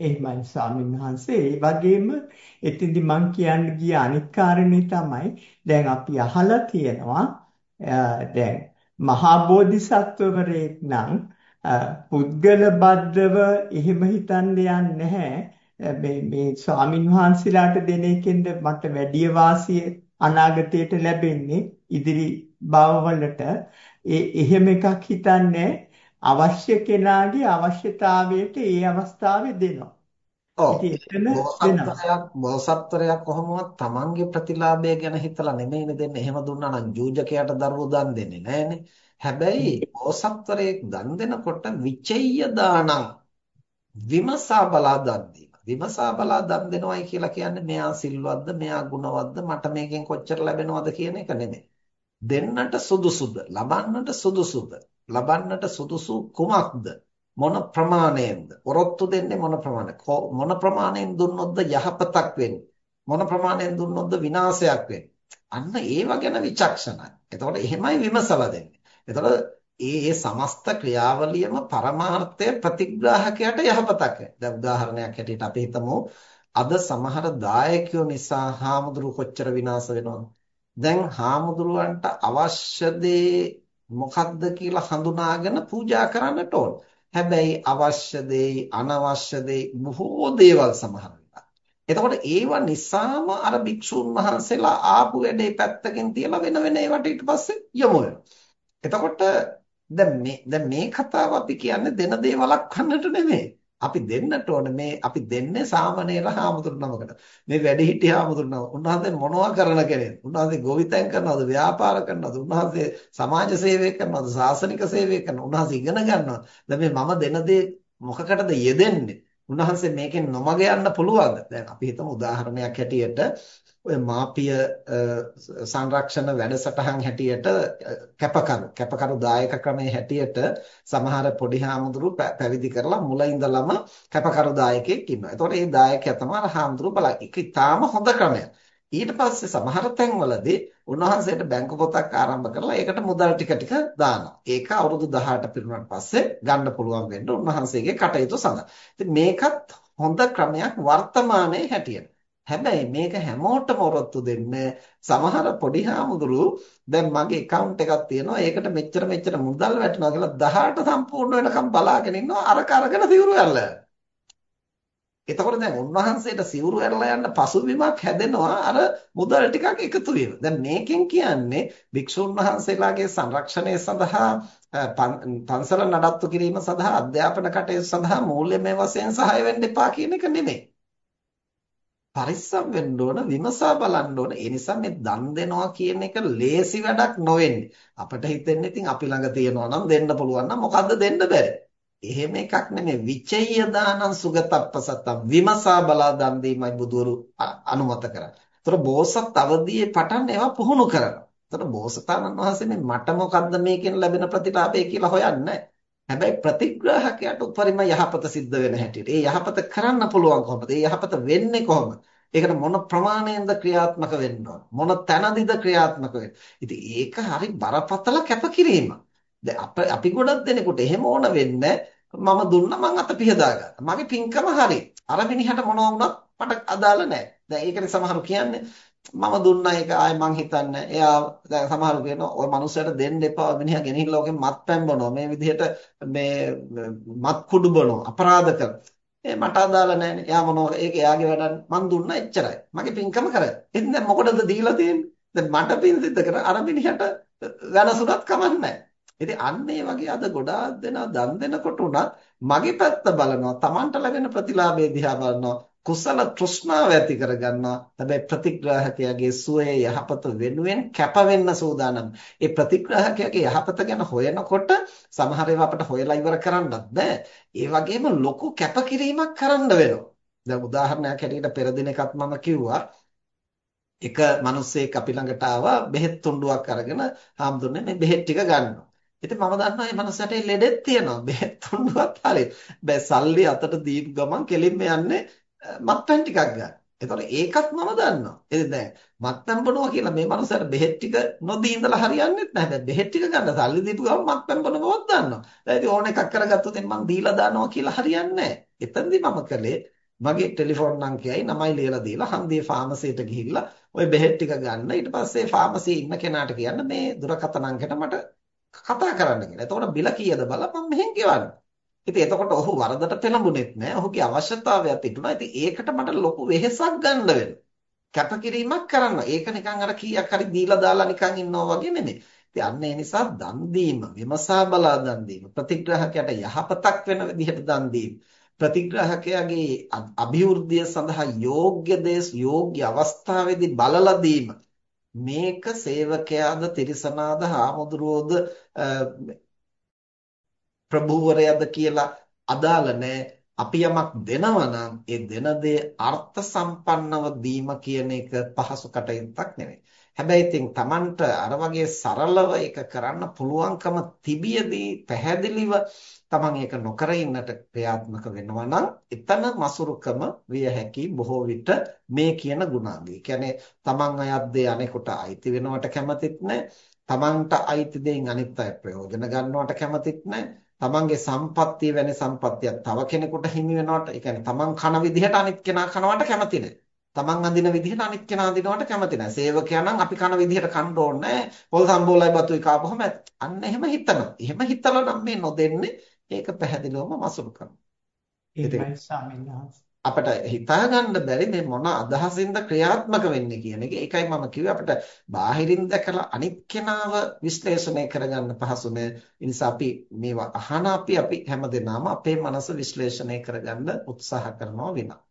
එහෙමයි ස්වාමීන් වහන්සේ. ඒ වගේම එතෙන්දි මම කියන්න ගිය අනිත් කාරණේ තමයි දැන් අපි අහලා තියෙනවා දැන් මහා බෝධිසත්වවරයෙක් නම් පුද්ගල බද්ධව එහෙම හිතන්න යන්නේ නැහැ. මේ මේ ස්වාමින් වහන්සේලාට දෙන එකෙන්ද මට වැඩි වාසිය අනාගතයට ලැබෙන්නේ ඉදිරි භවවලට ඒ එහෙම එකක් හිතන්නේ අවශ්‍ය කෙනාගේ අවශ්‍යතාවයට ඒ අවස්ථාවේ දෙනවා. ඔව්. බෝසත්තරයක් කොහොමවත් තමන්ගේ ප්‍රතිලාභය ගැන හිතලා නෙමෙයිනේ දෙන්නේ. එහෙම දුන්නා නම් ජූජකයට දරුවෝ දන් දෙන්නේ නැහනේ. හැබැයි බෝසත්තරයෙක් දන් දෙනකොට විචෙය්‍ය දානං විමසා බලා දන්. විමසා බලා දන් දෙනවයි කියලා කියන්නේ මෙයා සිල්වත්ද, මෙයා ගුණවත්ද, මට මේකෙන් කොච්චර ලැබෙනවද කියන එක නෙමෙයි. දෙන්නට සුදුසුද, ලබන්නට සුදුසුද ලබන්නට සුදුසු කුමක්ද? මොන ප්‍රමාණයෙන්ද? ඔරොත්තු දෙන්නේ මොන ප්‍රමාණය මොන ප්‍රමාණයෙන් දුන්නොත්ද යහපතක් වෙන්නේ? මොන ප්‍රමාණයෙන් දුන්නොත්ද විනාශයක් වෙන්නේ? අන්න ඒව ගැන විචක්ෂණයි. එතකොට එහෙමයි විමසලා දෙන්නේ. එතකොට ඒ ඒ සමස්ත ක්‍රියාවලියම පරමාර්ථය ප්‍රතිග්‍රාහකයට යහපතක්. දැන් උදාහරණයක් හැටියට අපි හිතමු. අද සමහර දායකයෝ නිසා හාමුදුරු කොච්චර විනාශ වෙනවද? දැන් හාමුදුරුවන්ට අවශ්‍ය දේ මොකක්ද කියලා හඳුනාගෙන පූජා කරන්නට ඕන. හැබැයි අවශ්‍ය දෙයි අනවශ්‍ය දෙයි බොහෝ දේවල් සමහර එතකොට ඒව නිසාම අර භික්ෂුන් වහන්සේලා ආපු වැඩේ පැත්තකින් තියලා වෙන වෙන ඒවට ඊට පස්සේ යමු එතකොට දැන් මේ දැන් මේ කතාව අපි කියන්නේ දෙන දේවලක් කන්නට නෙමෙයි. අපි දෙන්නට ඕනේ මේ අපි දෙන්නේ සාමණේර හාමුදුරු නමකට. මේ වැඩිහිටි හාමුදුරු නම. උන්වහන්සේ මොනවා කරන කෙනෙක්ද? උන්වහන්සේ ගෝවිතැන් කරනවද? ව්‍යාපාර කරනවද? උන්වහන්සේ සමාජ සේවය කරනවද? ශාසනික සේවය කරනවද? උන්වහන්සේ ඉගෙන ගන්නවා. දැන් මේ මම දෙන දේ මොකකටද යෙදෙන්නේ? උන්වහන්සේ මේකෙන් නොමග යන්න පුළුවන්ද? දැන් අපි හිතමු උදාහරණයක් හැටියට ඔය මාපිය සංරක්ෂණ වැඩසටහන් හැටියට කැපකරු කැපකරු දායක ක්‍රමයේ හැටියට සමහර පොඩි හාමුදුරු පැවිදි කරලා මුල ඉඳලම කැපකරු දායකයෙක් ඉන්නවා. එතකොට මේ දායකයා තමයි හාමුදුරු බලයි. ඒක ඉතාම හොඳ ක්‍රමයක්. ඊට පස්සේ සමහර තැන්වලදී උන්වහන්සේට බැංකු පොතක් ආරම්භ කරලා ඒකට මුදල් ටික ටික දානවා. ඒක අවුරුදු 18 පිරුණාට පස්සේ ගන්න පුළුවන් වෙන්න උන්වහන්සේගේ කටයුතු සඳහා. ඉතින් මේකත් හොඳ ක්‍රමයක් වර්තමානයේ හැටියට. හැබැයි මේක හැමෝටම ඔරොත්තු දෙන්න සමහර පොඩි හාමුදුරු දැන් මගේ account එකක් තියෙනවා ඒකට මෙච්චර මෙච්චර මුදල් වැටෙනවා කියලා 18 සම්පූර්ණ වෙනකම් බලාගෙන ඉන්නවා අර කරගෙන සිවුරු ඇරලා. එතකොට දැන් උන්වහන්සේට සිවුරු ඇරලා යන්න පසුබිමක් හැදෙනවා අර මුදල් ටිකක් එකතු වීම. දැන් මේකෙන් කියන්නේ භික්ෂුන් වහන්සේලාගේ සංරක්ෂණය සඳහා පන්සල නඩත්තු කිරීම සඳහා අධ්‍යාපන කටයුතු සඳහා මූල්‍යමය වශයෙන් සහාය වෙන්න එපා කියන එක නෙමෙයි. පරිස්සම් වෙන්න ඕන විමසා බලන්න ඕන. ඒ නිසා මේ දන් දෙනවා කියන එක ලේසි වැඩක් නොවෙන්නේ. අපිට හිතෙන්නේ ඉතින් අපි ළඟ තියනවා නම් දෙන්න පුළුවන් නම් මොකද්ද දෙන්න බැරි. එහෙම එකක් නෙමෙයි. විචේය දානං සුගතප්පසත විමසා බලා දන් දීමයි බුදුරු අනුමත කරන්නේ. ඒතර බෝසත් අවදියේ පටන් ඒවා පුහුණු කරනවා. ඒතර බෝසතාණන් වහන්සේ මේ මට මොකද්ද මේකෙන් ලැබෙන ප්‍රතිලාභය කියලා හොයන්නේ හැබැයි ප්‍රතිග්‍රාහකයාට උපරිම යහපත සිද්ධ වෙන හැටියට. ඒ යහපත කරන්න පුළුවන් කොහොමද? ඒ යහපත වෙන්නේ කොහොමද? ඒකට මොන ප්‍රමාණයෙන්ද ක්‍රියාත්මක වෙන්න මොන තැනදීද ක්‍රියාත්මක වෙන්නේ? ඉතින් ඒක හරි බරපතල කැපකිරීමක්. දැන් අපි ගොඩක් දෙනෙකුට එහෙම ඕන වෙන්නේ මම දුන්නා මං අත පිහදා ගන්න. මගේ පින්කම හරි. අර මිනිහට මොනවා වුණත් මට අදාළ නැහැ. දැන් ඒකනේ සමහරු කියන්නේ මම දුන්නා ඒක ආයෙ මං හිතන්නේ. එයා දැන් සමහරු කියනවා ඔය මනුස්සයට දෙන්න එපා. මිනිහා ගෙනහිල්ලා ඔකෙන් මත්පැන් බොනවා. මේ විදිහට මේ මත් කුඩු බොනවා. අපරාධ කරනවා. ඒ මට අදාළ නැහැනේ. එයා මොනවා ඒක එයාගේ වැඩක්. මං දුන්නා එච්චරයි. මගේ පින්කම කරයි. ඉතින් දැන් මොකටද දීලා තියෙන්නේ? දැන් මට පින් සිද්ධ කර අර මිනිහට වෙනසුණත් කමක් නැහැ. ඉතින් අන්න ඒ වගේ අද ගොඩාක් දෙනා දන් දෙනකොට උනත් මගේ පැත්ත බලනවා. Tamanට ලැබෙන ප්‍රතිලාභය දිහා බලනවා. කුසල තෘෂ්ණාව ඇති කරගන්නවා. හැබැයි ප්‍රතිග්‍රාහකයාගේ සුවය යහපත වෙනුවෙන් කැප වෙන්න සූදානම්. ඒ ප්‍රතිග්‍රාහකයාගේ යහපත ගැන හොයනකොට සමහර ඒවා අපිට හොයලා ඉවර කරන්නත් බෑ. ඒ වගේම ලොකු කැපකිරීමක් කරන්න වෙනවා. දැන් උදාහරණයක් හැටියට පෙර දිනකත් මම කිව්වා එක මිනිස්සෙක් අපි ළඟට ආවා බෙහෙත් තුණ්ඩුවක් අරගෙන හාමුදුරනේ මේ බෙහෙත් ටික ගන්නවා. ඉතින් මම දන්නවා මේ මනුස්සයාට ලෙඩෙත් තියෙනවා. බෙහෙත් තුණ්ඩුවක් හරි. බෑ සල්ලි අතට දීපු ගමන් කෙලින්ම යන්නේ මත්පැන් ටිකක් ගන්න. එතකොට ඒකත් මම දන්නවා. ඉතින් දැන් මත්පැන් බොනවා කියලා මේ මනුස්සයාට බෙහෙත් ටික නොදී ඉඳලා හරියන්නේ නැහැ. දැන් බෙහෙත් ටික ගන්න සල්ලි දීපු ගමන් මත්පැන් බොන බවක් දන්නවා. දැන් ඉතින් ඕන එකක් කරගත්තොත් මම දීලා දානවා කියලා හරියන්නේ නැහැ. එතනදී මම කළේ මගේ ටෙලිෆෝන් අංකයයි නමයි ලියලා දීලා හන්දියේ ෆාමසියට ගිහිල්ලා ওই බෙහෙත් ටික ගන්න. ඊට පස්සේ ෆාමසියේ ඉන්න කෙනාට කියන්න මේ දුරකථන අංකයට මට කතා කරන්න කියලා. එතකොට බිල කීයද බලලා මම මෙහෙන් ගෙවන්න. ඉතින් එතකොට ඔහු වරදට පෙළඹුණෙත් නෑ. ඔහුගේ අවශ්‍යතාවයක් තිබුණා. ඉතින් ඒකට මට ලොකු වෙහෙසක් ගන්න වෙනවා. කැපකිරීමක් කරන්න. ඒක නිකන් අර කීයක් හරි දීලා දාලා නිකන් ඉන්නවා වගේ නෙමෙයි. ඉතින් අන්න ඒ නිසා දන් දීම, විමසා බලා දන් දීම, ප්‍රතිග්‍රහකයට යහපතක් වෙන විදිහට දන් දීම, ප්‍රතිග්‍රහකයාගේ અભිවෘද්ධිය සඳහා යෝග්‍ය දේ යෝග්‍ය අවස්ථාවේදී බලලා දීම. මේක සේවකයාද තිරිසනාද හාමුදුරුවෝද ප්‍රභූවරයාද කියලා අදාළ නැහැ. අපි යමක් දෙනවා නම් ඒ දෙන දේ අර්ථ සම්පන්නව දීම කියන එක පහසු කටයුත්තක් නෙවෙයි. හැබැයි ඉතින් Tamanට අර වගේ සරලව ඒක කරන්න පුළුවන්කම තිබියදී පැහැදිලිව Taman ඒක නොකර ඉන්නට ක්‍රියාත්මක වෙනවා නම් එතන මසුරුකම විය හැකි බොහෝ විට මේ කියන ගුණාංගය. කියන්නේ Taman අයත් දේ අනෙකුට අයිති වෙනවට කැමතිත් නැහැ. Tamanට අයිති දෙයින් අනිත් අය ප්‍රයෝජන ගන්නවට කැමතිත් නැහැ. තමන්ගේ සම්පත්තිය වැනි සම්පත්තියක් තව කෙනෙකුට හිමි වෙනවට ඒ කියන්නේ තමන් කන විදිහට අනිත් කෙනා කනවට කැමති නැහැ. තමන් අඳින විදිහට අනිත් කෙනා අඳිනවට කැමති නැහැ. සේවකයා නම් අපි කන විදිහට කන්න ඕනේ පොල් සම්බෝලයි බතුයි කාපුවම අන්න එහෙම හිතනවා. එහෙම හිතලා නම් මේ නොදෙන්නේ ඒක පැහැදිලිවම මසුරු කරනවා. අපිට හිතා ගන්න බැරි මේ මොන අදහසින්ද ක්‍රියාත්මක වෙන්නේ කියන එක. ඒකයි මම කිව්වේ අපිට බාහිරින් දැකලා අනිත් කෙනාව විශ්ලේෂණය කරගන්න පහසු නෑ. ඒ නිසා අපි මේවා අහන අපි අපි හැමදෙනාම අපේ මනස විශ්ලේෂණය කරගන්න උත්සාහ කරනවා වෙනවා.